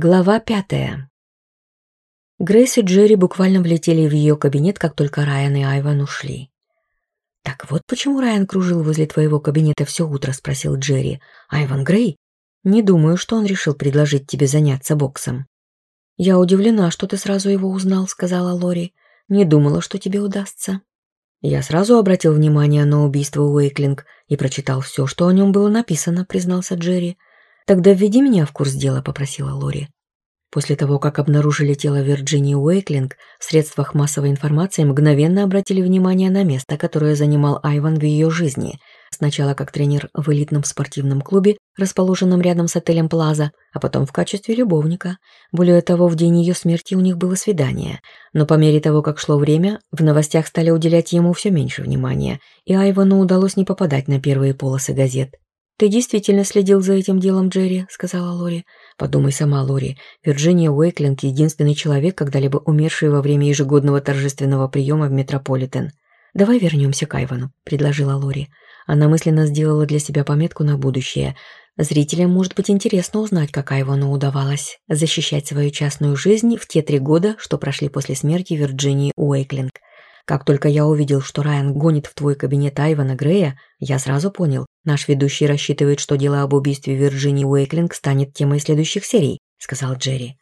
Глава пятая. Грейс и Джерри буквально влетели в ее кабинет, как только Райан и Айван ушли. «Так вот почему Райан кружил возле твоего кабинета все утро?» – спросил Джерри. «Айван Грей? Не думаю, что он решил предложить тебе заняться боксом». «Я удивлена, что ты сразу его узнал», – сказала Лори. «Не думала, что тебе удастся». «Я сразу обратил внимание на убийство Уэйклинг и прочитал все, что о нем было написано», – признался Джерри. «Тогда введи меня в курс дела», — попросила Лори. После того, как обнаружили тело Вирджинии Уэйклинг, в средствах массовой информации мгновенно обратили внимание на место, которое занимал Айван в ее жизни. Сначала как тренер в элитном спортивном клубе, расположенном рядом с отелем Плаза, а потом в качестве любовника. Более того, в день ее смерти у них было свидание. Но по мере того, как шло время, в новостях стали уделять ему все меньше внимания, и Айвану удалось не попадать на первые полосы газет. Ты действительно следил за этим делом, Джерри, сказала Лори. Подумай сама, Лори. Вирджиния Уэйклинг – единственный человек, когда-либо умерший во время ежегодного торжественного приема в Метрополитен. «Давай вернемся к Айвану», – предложила Лори. Она мысленно сделала для себя пометку на будущее. Зрителям может быть интересно узнать, как Айвану удавалось защищать свою частную жизнь в те три года, что прошли после смерти Вирджинии Уэйклинг – как только я увидел, что Райан гонит в твой кабинет Айвана Грея, я сразу понял, наш ведущий рассчитывает, что дело об убийстве Вирджинии Уэйклинг станет темой следующих серий», — сказал Джерри.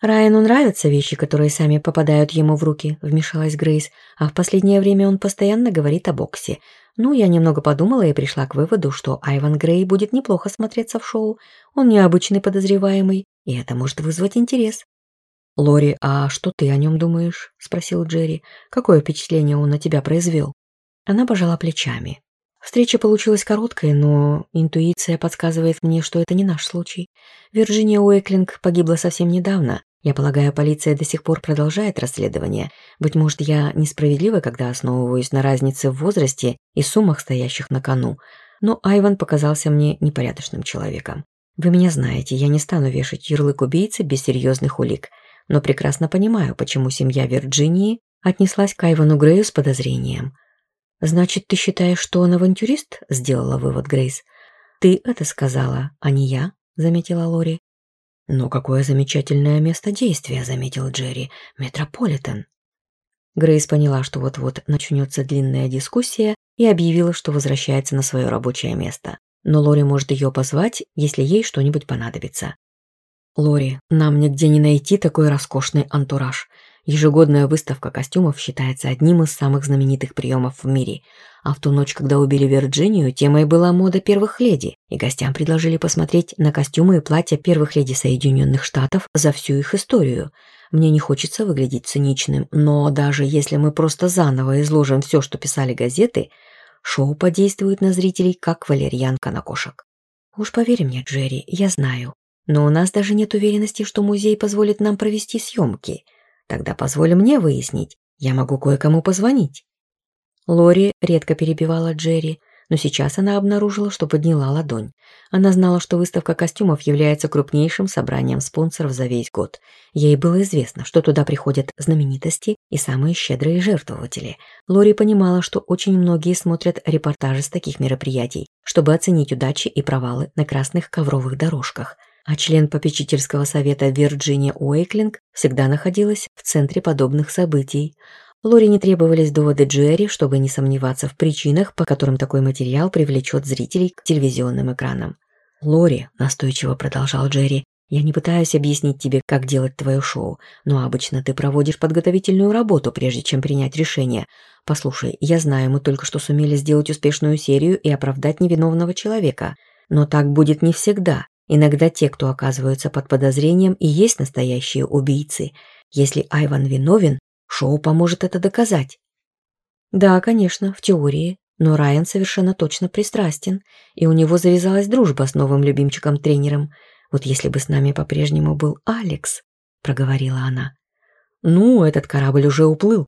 «Райану нравятся вещи, которые сами попадают ему в руки», — вмешалась Грейс, «а в последнее время он постоянно говорит о боксе. Ну, я немного подумала и пришла к выводу, что Айван Грей будет неплохо смотреться в шоу. Он необычный подозреваемый, и это может вызвать интерес. «Лори, а что ты о нем думаешь?» — спросил Джерри. «Какое впечатление он на тебя произвел?» Она пожала плечами. Встреча получилась короткой, но интуиция подсказывает мне, что это не наш случай. Вирджиния Уэклинг погибла совсем недавно. Я полагаю, полиция до сих пор продолжает расследование. Быть может, я несправедлива, когда основываюсь на разнице в возрасте и суммах, стоящих на кону. Но Айван показался мне непорядочным человеком. Вы меня знаете, я не стану вешать но прекрасно понимаю, почему семья Вирджинии отнеслась к Айвану Грею с подозрением. «Значит, ты считаешь, что он авантюрист?» – сделала вывод Грейс. «Ты это сказала, а не я», – заметила Лори. «Но какое замечательное место действия», – заметил Джерри. «Метрополитен». Грейс поняла, что вот-вот начнется длинная дискуссия и объявила, что возвращается на свое рабочее место. Но Лори может ее позвать, если ей что-нибудь понадобится. Лори, нам нигде не найти такой роскошный антураж. Ежегодная выставка костюмов считается одним из самых знаменитых приемов в мире. А в ту ночь, когда убили Вирджинию, темой была мода первых леди, и гостям предложили посмотреть на костюмы и платья первых леди Соединенных Штатов за всю их историю. Мне не хочется выглядеть циничным, но даже если мы просто заново изложим все, что писали газеты, шоу подействует на зрителей, как валерьянка на кошек. Уж поверь мне, Джерри, я знаю, но у нас даже нет уверенности, что музей позволит нам провести съемки. Тогда позволь мне выяснить. Я могу кое-кому позвонить». Лори редко перебивала Джерри, но сейчас она обнаружила, что подняла ладонь. Она знала, что выставка костюмов является крупнейшим собранием спонсоров за весь год. Ей было известно, что туда приходят знаменитости и самые щедрые жертвователи. Лори понимала, что очень многие смотрят репортажи с таких мероприятий, чтобы оценить удачи и провалы на красных ковровых дорожках а член попечительского совета Вирджиния Уэйклинг всегда находилась в центре подобных событий. Лори не требовались доводы Джерри, чтобы не сомневаться в причинах, по которым такой материал привлечет зрителей к телевизионным экранам. «Лори», – настойчиво продолжал Джерри, – «я не пытаюсь объяснить тебе, как делать твое шоу, но обычно ты проводишь подготовительную работу, прежде чем принять решение. Послушай, я знаю, мы только что сумели сделать успешную серию и оправдать невиновного человека». Но так будет не всегда. Иногда те, кто оказываются под подозрением, и есть настоящие убийцы. Если Айван виновен, шоу поможет это доказать. Да, конечно, в теории, но Райан совершенно точно пристрастен, и у него завязалась дружба с новым любимчиком-тренером. Вот если бы с нами по-прежнему был Алекс, проговорила она. Ну, этот корабль уже уплыл.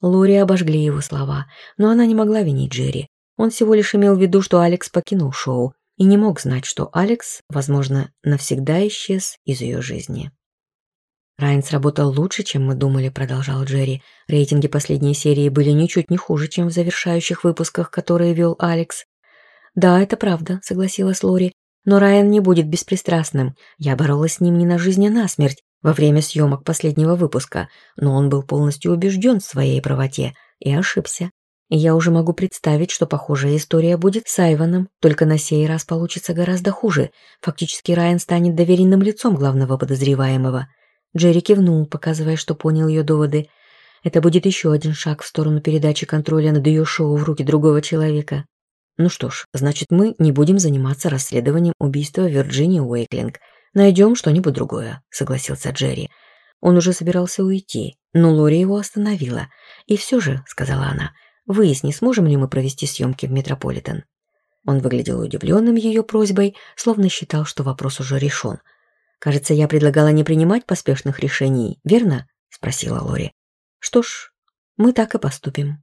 Лори обожгли его слова, но она не могла винить Джерри. Он всего лишь имел в виду, что Алекс покинул шоу, и не мог знать, что Алекс, возможно, навсегда исчез из ее жизни. «Райан сработал лучше, чем мы думали», – продолжал Джерри. «Рейтинги последней серии были ничуть не хуже, чем в завершающих выпусках, которые вел Алекс». «Да, это правда», – согласилась Лори. «Но Райан не будет беспристрастным. Я боролась с ним не на жизнь, а на смерть во время съемок последнего выпуска, но он был полностью убежден в своей правоте и ошибся. Я уже могу представить, что похожая история будет с Айваном, только на сей раз получится гораздо хуже. Фактически Райан станет доверенным лицом главного подозреваемого. Джерри кивнул, показывая, что понял ее доводы. Это будет еще один шаг в сторону передачи контроля над ее шоу в руки другого человека. Ну что ж, значит, мы не будем заниматься расследованием убийства Вирджинии Уэйклинг. Найдем что-нибудь другое, согласился Джерри. Он уже собирался уйти, но Лори его остановила. И все же, сказала она, — Выясни, сможем ли мы провести съемки в Метрополитен. Он выглядел удивленным ее просьбой, словно считал, что вопрос уже решен. «Кажется, я предлагала не принимать поспешных решений, верно?» – спросила Лори. «Что ж, мы так и поступим».